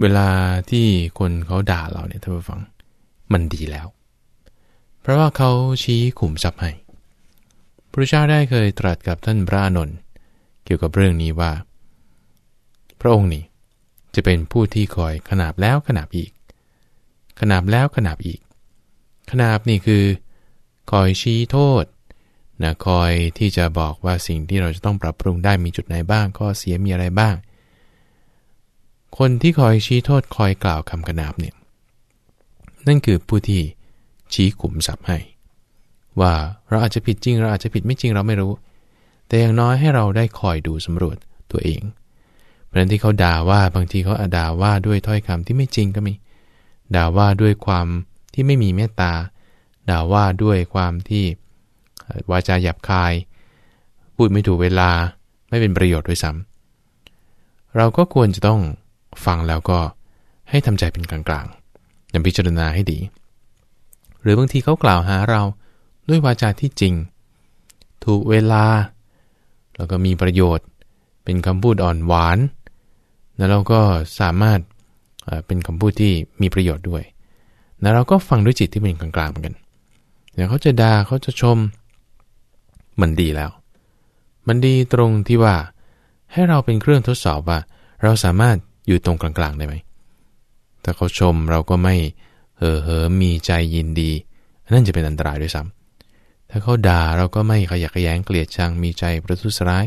เวลาที่คนเขาด่าเราเนี่ยท่านผู้ฟัง มันดีแล้ว เพราะว่าเขาชี้ขุมทรัพย์ให้พระเจ้าได้เคยตรัสกับท่านพระอานนท์เกี่ยวกับเรื่องนี้ว่า พระองค์นี่จะเป็นผู้ที่คอยขนาบแล้วขนาบอีก ขนาบแล้วขนาบอีก ขนาบนี่คือคอยชี้โทษนะคอยที่จะบอกว่าสิ่งที่เราจะต้องปรับปรุงได้มีจุดไหนบ้างข้อเสียมีอะไรบ้าง คนที่คอยชี้โทษคอยกล่าวคำขนาบเนี่ยนั่นคือผู้ที่ชี้ขุมทรัพย์ให้ ว่าเราอาจจะผิดจริง เราอาจจะผิดไม่จริงเราไม่รู้ แต่อย่างน้อยให้เราได้คอยดูสำรวจตัวเอง เพราะนั้นที่เขาด่าว่าบางทีเขาอาด่าว่าด้วยถ้อยคำที่ไม่จริงก็มี ด่าว่าด้วยความที่ไม่มีเมตตา ด่าว่าด้วยความที่วาจาหยาบคาย พูดไม่ถูกเวลาไม่เป็นประโยชน์ด้วยซ้ำเราก็ควรจะต้อง ฟังแล้วก็ให้ทำใจเป็นกลางๆอย่าพิจารณาให้ดี หรือบางทีเขากล่าวหาเราด้วยวาจาที่จริง ถูกเวลา แล้วก็มีประโยชน์ เป็นคำพูดอ่อนหวาน แล้วเราก็สามารถเป็นคำพูดที่มีประโยชน์ด้วย แล้วเราก็ฟังด้วยจิตที่เป็นกลางๆเหมือนกันเดี๋ยวเขาจะด่าเขาจะชม มันดีแล้ว มันดีตรงที่ว่าให้เราเป็นเครื่องทดสอบว่า เราสามารถ อยู่ตรงกลางๆได้ไหม ถ้าเขาชมเราก็ไม่เห่อเหิมมีใจยินดี นั่นจะเป็นอันตรายด้วยซ้ำถ้าเขาด่าเราก็ไม่ขยักขยงเกลียดชังมีใจประทุษร้าย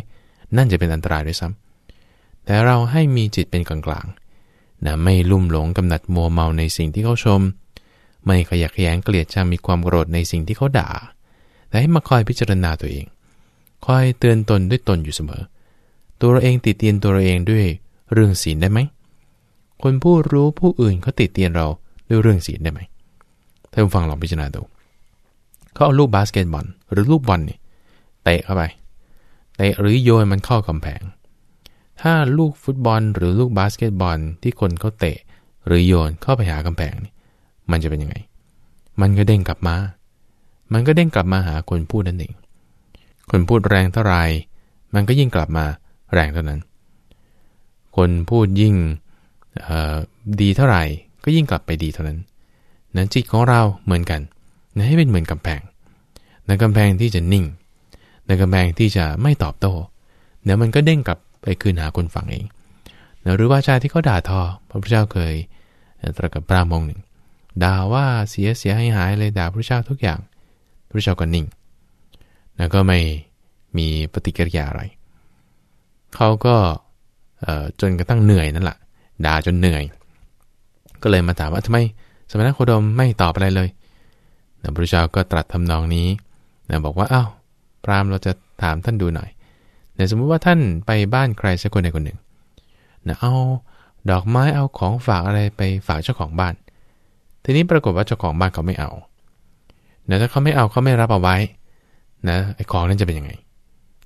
นั่นจะเป็นอันตรายด้วยซ้ำแต่เราให้มีจิตเป็นกลางๆนะไม่ลุ่มหลงกำหนัดมัวเมาในสิ่งที่เขาชม ไม่ขยะแขยงเกลียดชังมีความโกรธในสิ่งที่เขาด่า แต่ให้มาคอยพิจารณาตัวเองคอยเตือนตนด้วยตนอยู่เสมอ ตัวเราเองติเตียนตัวเราเองด้วย เรื่องศีลได้ไหม คนผู้รู้ผู้อื่นเขาติเตียนเราด้วยเรื่องศีลได้ไหมท่านฟังลองพิจารณาดูเขาเอาลูกบาสเกตบอลหรือลูกบอลนี่เตะเข้าไปเตะหรือโยนมันเข้ากำแพงถ้าลูกฟุตบอลหรือลูกบาสเกตบอลที่คนเขาเตะหรือโยนเข้าไปหากำแพงนี่มันจะเป็นยังไง มันก็เด้งกลับมา มันก็เด้งกลับมาหาคนพูดนั่นเอง คนพูดแรงเท่าไร มันก็ยิ่งกลับมาแรงเท่านั้น คนพูดยิ่งดีเท่าไหร่ ก็ยิ่งกลับไปดีเท่านั้น นั้นจิตของเราเหมือนกันนะให้เป็นเหมือนกำแพงในกำแพงที่จะนิ่งในกำแพงที่จะไม่ตอบโต้เดี๋ยวมันก็เด้งกลับไปคืนหาคนฟังเองนะหรือว่าชาที่เขาด่าทอ พระพุทธเจ้าเคยตรัสกับพระมงหนึ่งด่าว่าเสียเสียให้หายเลยด่าพระเจ้าทุกอย่าง พระเจ้าก็นิ่ง แล้วก็ไม่มีปฏิกิริยาอะไร เขาก็ จนกระทั่งเหนื่อยนั่นแหละด่าจนเหนื่อย ก็เลยมาถามว่าทำไม สมณโคดมไม่ตอบอะไรเลยนะพระเจ้าก็ตรัสทำนองนี้นะบอกว่าอ้าวพรามเราจะถามท่านดูหน่อยนะสมมุติว่าท่านไปบ้านใครสักคนใดคนหนึ่งนะเอาดอกไม้เอาของฝากอะไรไปฝากเจ้าของบ้าน ทีนี้ปรากฏว่าเจ้าของบ้านเขาไม่เอานะถ้าเขาไม่เอาเขาไม่รับเอาไว้นะไอ้ของนั้นจะเป็นยังไง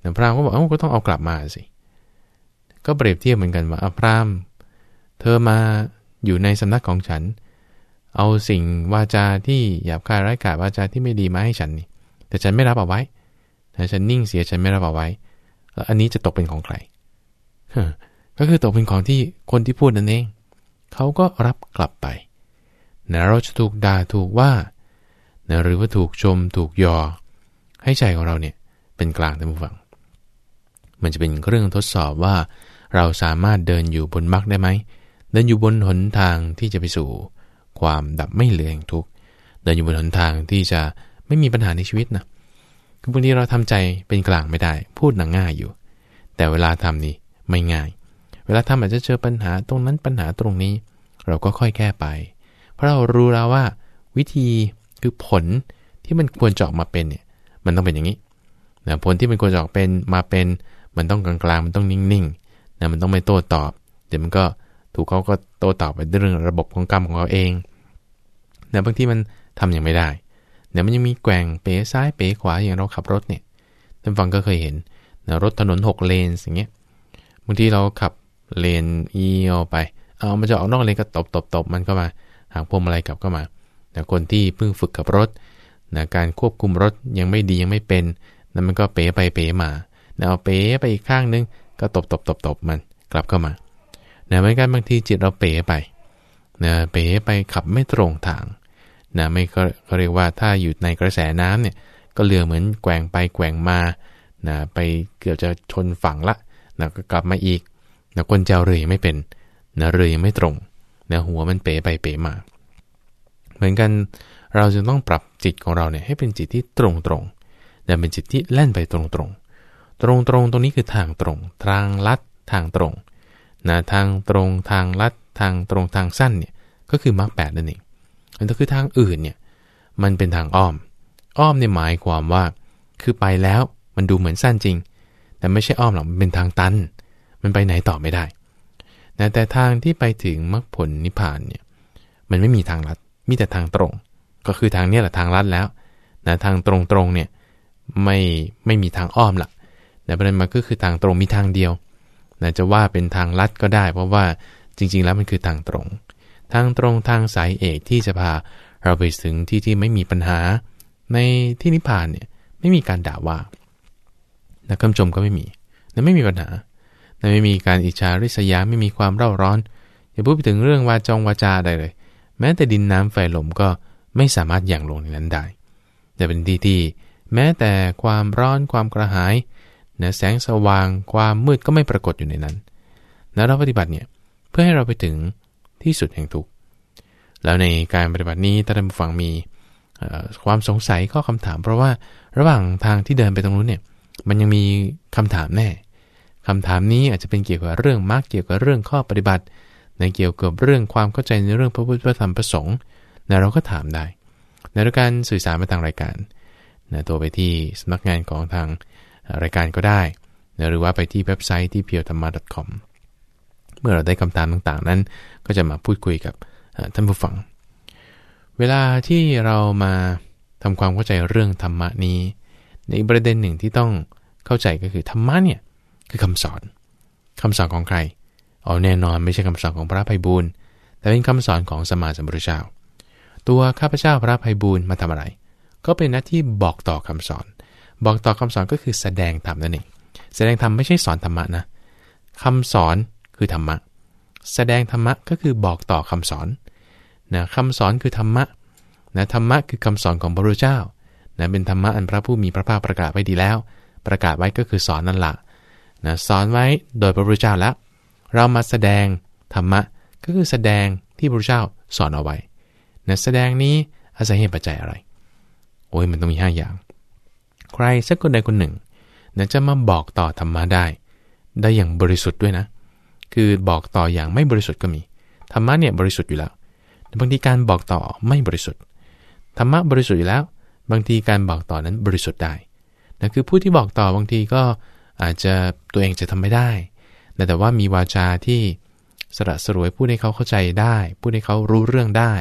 นะพรามก็บอกเอ้าก็ต้องเอากลับมาสิ ก็เปรียบเทียบเหมือนกันว่าอพรามเธอมาอยู่ในสำนักของฉัน เอาสิ่งวาจาที่หยาบคายไร้กาจวาจาที่ไม่ดีมาให้ฉันนี่แต่ฉันไม่รับเอาไว้แต่ฉันนิ่งเสียฉันไม่รับเอาไว้ แล้วอันนี้จะตกเป็นของใครก็คือตกเป็นของที่คนที่พูดนั่นเองเขาก็รับกลับไปนะเราจะถูกด่าถูกว่านะหรือว่าถูกชมถูกยอ ให้ใจของเราเนี่ยเป็นกลางท่านผู้ฟัง มันจะเป็นเรื่องทดสอบว่า เราสามารถเดินอยู่บนมรรคได้ไหม เดินอยู่บนหนทางที่จะไปสู่ ความดับไม่เหลือแห่งทุกข์ เดินอยู่บนหนทางที่จะไม่มีปัญหาในชีวิตนะ คือบางทีเราทำใจเป็นกลางไม่ได้ พูดหนังง่ายอยู่ แต่เวลาทำนี่ไม่ง่าย เวลาทำอาจจะเจอปัญหาตรงนั้นปัญหาตรงนี้ เราก็ค่อยแก้ไป เพราะเรารู้แล้วว่า วิธีคือผลที่มันควรจะออกมาเป็นเนี่ย มันต้องเป็นอย่างนี้นะผลที่มันควรจะออกเป็นมาเป็น มันต้องกลางๆ มันต้องนิ่งๆ นะมันต้องไม่โต้ตอบ เดี๋ยวมันก็ถูกเขาก็โต้ตอบไปเรื่องระบบของกรรมของเขาเองนะบางที่มันทำอย่างไม่ได้เดี๋ยวมันยังมีแกว่งเป๋ซ้ายเป๋ขวาอย่างเราขับรถเนี่ยท่านฟังก็เคยเห็นนะรถถนน 6 เลนอย่างเงี้ยบางทีเราขับเลนเอียวไป เอามันจะออกนอกเลนก็ตบตบตบมันก็มา หางพวงมาลัยกลับก็มานะคนที่เพิ่งฝึกกับรถนะการควบคุมรถยังไม่ดียังไม่เป็นนะมันก็เป๋ไปเป๋มานะเอาเป๋ไปอีกข้างนึง ก็ตบตบตบตบมันกลับเข้ามานะเหมือนกันบางทีจิตเราเป๋ไปนะเป๋ไปขับไม่ตรงทางนะไม่ก็เรียกว่าถ้าอยู่ในกระแสน้ำเนี่ยก็เรือเหมือนแกว่งไปแกว่งมานะไปเกือบจะชนฝั่งละนะก็กลับมาอีกนะคนเจ้าเรือยังไม่เป็นนะเรือยังไม่ตรงนะหัวมันเป๋ไปเป๋มา เหมือนกันเราจะต้องปรับจิตของเราเนี่ยให้เป็นจิตที่ตรงตรงนะเป็นจิตที่แล่นไปตรงตรง ตรงตรงตรงนี้คือทางตรง ทางลัดทางตรงนะทางตรงทางลัดทางตรงทางสั้นเนี่ยก็คือมรรคแปดนั่นเองอันก็คือทางอื่นเนี่ยมันเป็นทางอ้อม อ้อมเนี่ยหมายความว่า คือไปแล้วมันดูเหมือนสั้นจริง แต่ไม่ใช่อ้อมหรอกมันเป็นทางตัน มันไปไหนต่อไม่ได้นะแต่ทางที่ไปถึงมรรคผลนิพพานเนี่ยมันไม่มีทางลัดมีแต่ทางตรง ก็คือทางนี้แหละทางลัดแล้วนะทางตรงตรงเนี่ยไม่ไม่มีทางอ้อมละ แต่ประเด็นมันก็คือทางตรงมีทางเดียวนะจะว่าเป็นทางลัดก็ได้ เพราะว่าจริง ๆ แล้วมันคือทางตรง ทางตรงทางสายเอกที่จะพาเราไปถึงที่ที่ไม่มีปัญหา ในที่นิพพานเนี่ยไม่มีการด่าว่านะคำชมก็ไม่มีนะไม่มีปัญหานะไม่มีการอิจฉาริษยาไม่มีความเร่าร้อนอย่าพูดไปถึงเรื่องวาจงวาจาใดเลย แม้แต่ดินน้ำไฟลมก็ไม่สามารถอย่างลงในนั้นได้ แต่เป็นที่ที่แม้แต่ความร้อนความกระหาย นะแสงสว่างความมืดก็ไม่ปรากฏอยู่ในนั้นนะเราปฏิบัติเนี่ยเพื่อให้เราไปถึงที่สุดแห่งทุกข์แล้วในการปฏิบัตินี้ท่านผู้ฟังมีความสงสัยข้อคำถาม เพราะว่าระหว่างทางที่เดินไปตรงนู้นเนี่ยมันยังมีคำถามแน่คำถามนี้อาจจะเป็นเกี่ยวกับเรื่องมรรคเกี่ยวกับเรื่องข้อปฏิบัติ ในเกี่ยวกับเรื่องความเข้าใจในเรื่องพระพุทธธรรมประสงค์นะเราก็ถามได้ ในการสื่อสารมาทางรายการนะตัวไปที่สำนักงานของทาง รายการก็ได้ หรือว่าไปที่เว็บไซต์ที่ p u r e t h a m m a c o m เมื่อเราได้คำถามต่างๆ นั้น ก็จะมาพูดคุยกับท่านผู้ฟัง เวลาที่เรามาทำความเข้าใจเรื่องธรรมะนี้ ในประเด็นหนึ่งที่ต้องเข้าใจก็คือธรรมะเนี่ยคือคำสอนคำสอนของใครอ๋อแน่นอนไม่ใช่คำสอนของพระภัยบูรณ์แต่เป็นคำสอนของสมมาสัมพุทธเจ้า ตัวข้าพเจ้าพระภัยบูรณ์มาทำอะไร ก็เป็นหน้าที่บอกต่อคำสอน บอกต่อคำสอนก็คือแสดงธรรมนั่นเองแสดงธรรมไม่ใช่สอนธรรมะนะคำสอนคือธรรมะ แสดงธรรมะก็คือบอกต่อคำสอนนะคำสอนคือธรรมะนะธรรมะคือคำสอนของพระพุทธเจ้านะเป็นธรรมะอันพระผู้มีพระภาคประกาศไว้ดีแล้ว ประกาศไว้ก็คือสอนนั่นแหละนะสอนไว้โดยพระพุทธเจ้าแล้ว เรามาแสดงธรรมะก็คือแสดงที่พระพุทธเจ้าสอนเอาไว้นะแสดงนี้อาศัยเหตุปัจจัยอะไร โอ้ยมันต้องมี 5 อย่าง รสักคนใดคนหนึ่งนะจะมาบอกต่อธรรมะได้ ได้อย่างบริสุทธิ์ด้วยนะ คือบอกต่ออย่างไม่บริสุทธิ์ก็มีธรรมะเนี่ยบริสุทธิ์อยู่แล้วบางทีการบอกต่อไม่บริสุทธิ์ธรรมะบริสุทธิ์อยู่แล้ว บางทีการบอกต่อนั้นบริสุทธิ์ได้นั่นคือผู้ที่บอกต่อบางทีก็อาจจะตัวเองจะทำไม่ได้นะแต่ว่ามีวาจาที่สระสรวยพูดให้เขาเข้าใจได้พูดให้เขารู้เรื่องได้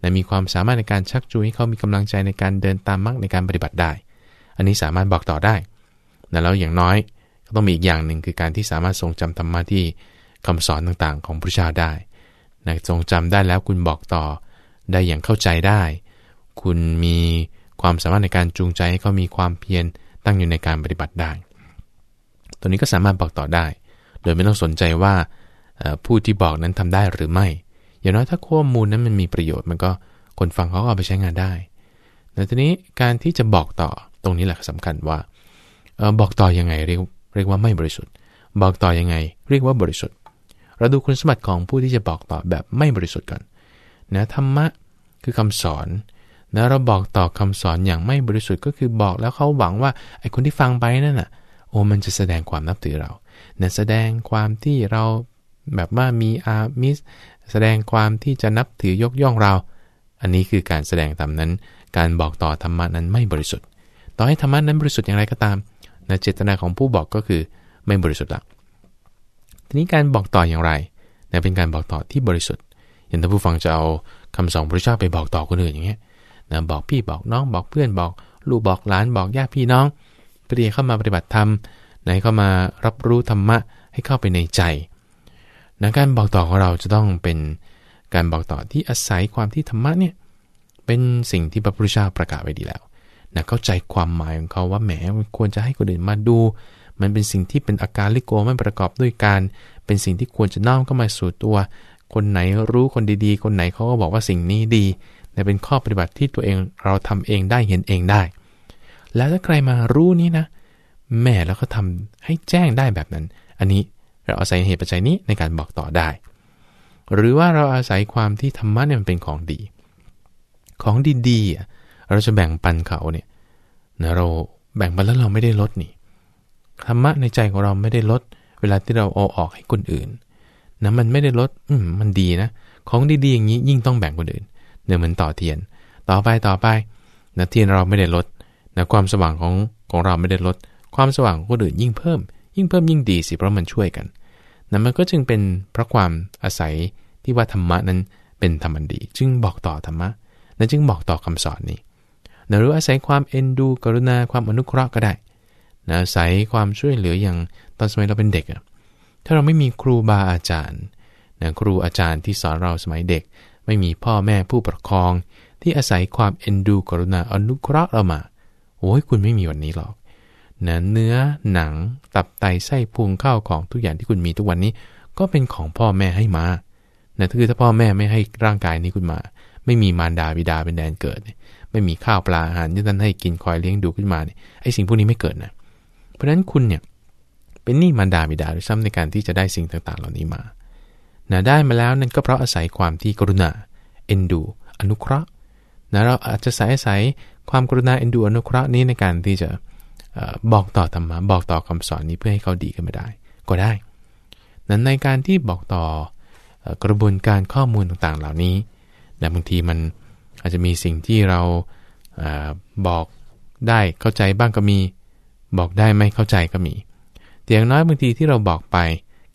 และมีความสามารถในการชักจูงให้เขามีกำลังใจในการเดินตามมรรคในการปฏิบัติได้ อันนี้สามารถบอกต่อได้แล้วอย่างน้อยก็ต้องมีอีกอย่างหนึ่งคือการที่สามารถทรงจำธรรมะที่คำสอนต่างๆ ของพระเจ้าได้นะทรงจำได้แล้วคุณบอกต่อได้อย่างเข้าใจได้ คุณมีความสามารถในการจูงใจให้เขามีความเพียรตั้งอยู่ในการปฏิบัติได้ ตัวนี้ก็สามารถบอกต่อได้ โดยไม่ต้องสนใจว่าผู้ที่บอกนั้นทำได้หรือไม่ อย่างน้อยถ้าข้อมูลนั้นมันมีประโยชน์ มันก็คนฟังเขาก็เอาไปใช้งานได้แต่ทีนี้การที่จะบอกต่อ ตรงนี้แหละสำคัญว่าบอกต่อยังไงเรียกเรียกว่าไม่บริสุทธิ์ บอกต่อยังไง เรียกว่าบริสุทธิ์ เราดูคุณสมบัติของผู้ที่จะบอกต่อแบบไม่บริสุทธิ์ก่อนนะธรรมะคือคำสอนนะเราบอกต่อคำสอนอย่างไม่บริสุทธิ์ก็คือบอกแล้วเขาหวังว่าไอ้คนที่ฟังไปนั่นน่ะโอ้มันจะแสดงความนับถือเรานะแสดงความที่เราแบบว่ามีอามิสแสดงความที่จะนับถือยกย่องเรา อันนี้คือการแสดงธรรมนั้น การบอกต่อธรรมะนั้นไม่บริสุทธิ์ ต่อให้ธรรมะนั้นบริสุทธิ์อย่างไรก็ตามนะเจตนาของผู้บอกก็คือไม่บริสุทธิ์ละทีนี้การบอกต่ออย่างไรนะเป็นการบอกต่อที่บริสุทธิ์อย่างถ้าผู้ฟังจะเอาคำสอนพระเจ้าไปบอกต่อคนอื่นอย่างเงี้ยนะบอกพี่บอกน้องบอกเพื่อนบอก ลูกบอกหลานบอกญาติพี่น้องเพื่อเข้ามาปฏิบัติธรรมในเข้ามารับรู้ธรรมะให้เข้าไปในใจนะการบอกต่อของเราจะต้องเป็นการบอกต่อที่อาศัยความที่ธรรมะเนี่ยเป็นสิ่งที่พระพุทธเจ้าประกาศไว้ดีแล้ว นะเข้าใจความหมายของเขาว่าแหมควรจะให้คนอื่นมาดู มันเป็นสิ่งที่เป็นอาการลิโกไม่ประกอบด้วยการ เป็นสิ่งที่ควรจะน้อมเข้ามาสู่ตัว คนไหนรู้คนดีๆ คนไหนเขาก็บอกว่าสิ่งนี้ดีแต่เป็นข้อปฏิบัติที่ตัวเองเราทำเองได้เห็นเองได้ แล้วถ้าใครมารู้นี้นะ แม่แล้วก็ทำให้แจ้งได้แบบนั้น อันนี้เราอาศัยเหตุปัจจัยนี้ในการบอกต่อได้ หรือว่าเราอาศัยความที่ธรรมะเนี่ยมันเป็นของดี ของดีๆ เราจะแบ่งปันเขาเนี่ยนะเราแบ่งปันแล้วเราไม่ได้ลดนี่ธรรมะในใจของเราไม่ได้ลด เวลาที่เราเอาออกให้คนอื่นนะมันไม่ได้ลด อืมมันดีนะ ของดีๆอย่างนี้ยิ่งต้องแบ่งคนอื่นเนี่ยเหมือนต่อเทียน ต่อไปต่อไปนะเทียนเราไม่ได้ลดนะความสว่างของของเราไม่ได้ลด ความสว่างของคนอื่นยิ่งเพิ่ม ยิ่งเพิ่มยิ่งดีสิเพราะมันช่วยกันนะมันก็จึงเป็นเพราะความอาศัยที่ว่าธรรมะนั้นเป็นธรรมันดี จึงบอกต่อธรรมะนะจึงบอกต่อคำสอนนี้ หรืออาศัยความเอ็นดู กรุณาความอนุเคราะห์ก็ได้นะอาศัยความช่วยเหลืออย่างตอนสมัยเราเป็นเด็กอะถ้าเราไม่มีครูบาอาจารย์นะครูอาจารย์ที่สอนเราสมัยเด็ก ไม่มีพ่อแม่ผู้ปกครอง ที่อาศัยความเอ็นดู กรุณาอนุเคราะห์เรามาโอ้ยคุณไม่มีวันนี้หรอกนะเนื้อหนังตับไตไส้พุงข้าวของทุกอย่างที่คุณมีทุกวันนี้ ก็เป็นของพ่อแม่ให้มานะคือถ้าพ่อแม่ไม่ให้ร่างกายนี้คุณมา ไม่มีมารดาบิดาเป็นแดนเกิด ไม่มีข้าวปลาอาหารที่ท่านให้กินคอยเลี้ยงดูขึ้นมาเนี่ยไอ้สิ่งพวกนี้ไม่เกิดนะเพราะฉะนั้นคุณเนี่ยเป็นหนี้มารดาบิดาด้วยซ้ำในการที่จะได้สิ่งต่างๆ เหล่านี้มานะได้มาแล้วนั่นก็เพราะอาศัยความที่กรุณาเอ็นดู อนุเคราะห์นะเราอาจจะอาศัยความกรุณาเอ็นดูอนุเคราะห์นี้ในการที่จะบอกต่อธรรมะบอกต่อคำสอนนี้เพื่อให้เขาดีขึ้นมาได้ ก็ได้ นั้นในการที่บอกต่อกระบวนการข้อมูลต่างๆ เหล่านี้ แต่บางทีมันอาจจะมีสิ่งที่เราบอกได้เข้าใจบ้างก็มี บอกได้ไม่เข้าใจก็มีแต่อย่างน้อยบางทีที่เราบอกไป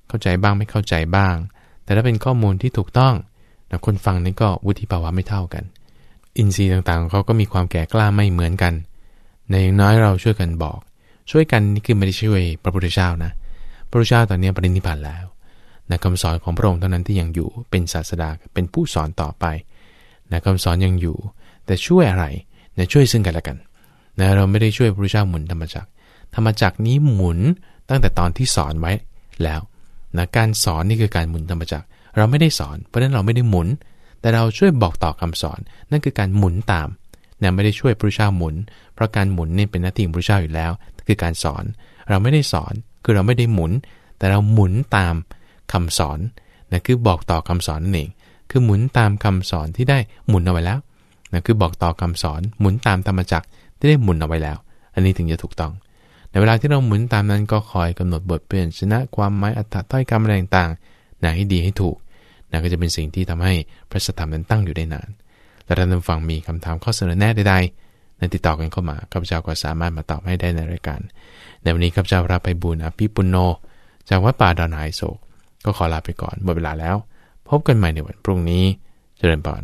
เข้าใจบ้างไม่เข้าใจบ้าง แต่ถ้าเป็นข้อมูลที่ถูกต้องแต่คนฟังนี่ก็วุฒิภาวะไม่เท่ากัน อินทรีย์ต่างๆเขาก็มีความแก่กล้าไม่เหมือนกันในอย่างน้อยเราช่วยกันบอก ช่วยกันนี่คือไม่ได้ช่วยพระพุทธเจ้านะ พระพุทธเจ้าตอนนี้ปรินิพพานแล้วนะคำสอนของพระองค์เท่านั้นที่ยังอยู่เป็นศาสดาเป็นผู้สอนต่อไป นะคำสอนยังอยู่ แต่ช่วยอะไรนะช่วยซึ่งกันและกันนะเราไม่ได้ช่วยพระพุทธเจ้าหมุนธรรมจักร ธรรมจักรนี้หมุนตั้งแต่ตอนที่สอนไว้แล้วนะการสอนนี่คือการหมุนธรรมจักร เราไม่ได้สอน เพราะฉะนั้นเราไม่ได้หมุน แต่เราช่วยบอกต่อคำสอน นั่นคือการหมุนตามนะไม่ได้ช่วยพระเจ้าหมุน เพราะการหมุนนี่เป็นหน้าที่ของพระเจ้าอยู่แล้ว คือการสอน เราไม่ได้สอน คือเราไม่ได้หมุน แต่เราหมุนตามคำสอนนะคือบอกต่อคำสอนนั่นเอง คือหมุนตามคำสอนที่ได้หมุนเอาไว้แล้วนะคือบอกต่อคำสอนหมุนตามธรรมจักรที่ได้หมุนเอาไว้แล้ว อันนี้ถึงจะถูกต้อง ในเวลาที่เราหมุนตามนั้นก็คอยกำหนดบทเปลี่ยนชนะความหมายอัตถต้อยคำอะไรต่างๆนะให้ดีให้ถูกนะก็จะเป็นสิ่งที่ทำให้พระสธรรมนั้นตั้งอยู่ได้นาน และท่านผู้ฟังมีคำถามข้อเสนอแนะใดๆในติดต่อกันเข้ามาข้าพเจ้าก็สามารถมาตอบให้ได้ในรายการ ในวันนี้ข้าพเจ้ารับไปบุญอภิปุโน จากวัดป่าดอนหายโศก ก็ขอลาไปก่อนหมดเวลาแล้ว พบกันใหม่ในวันพรุ่งนี้ เจริญพร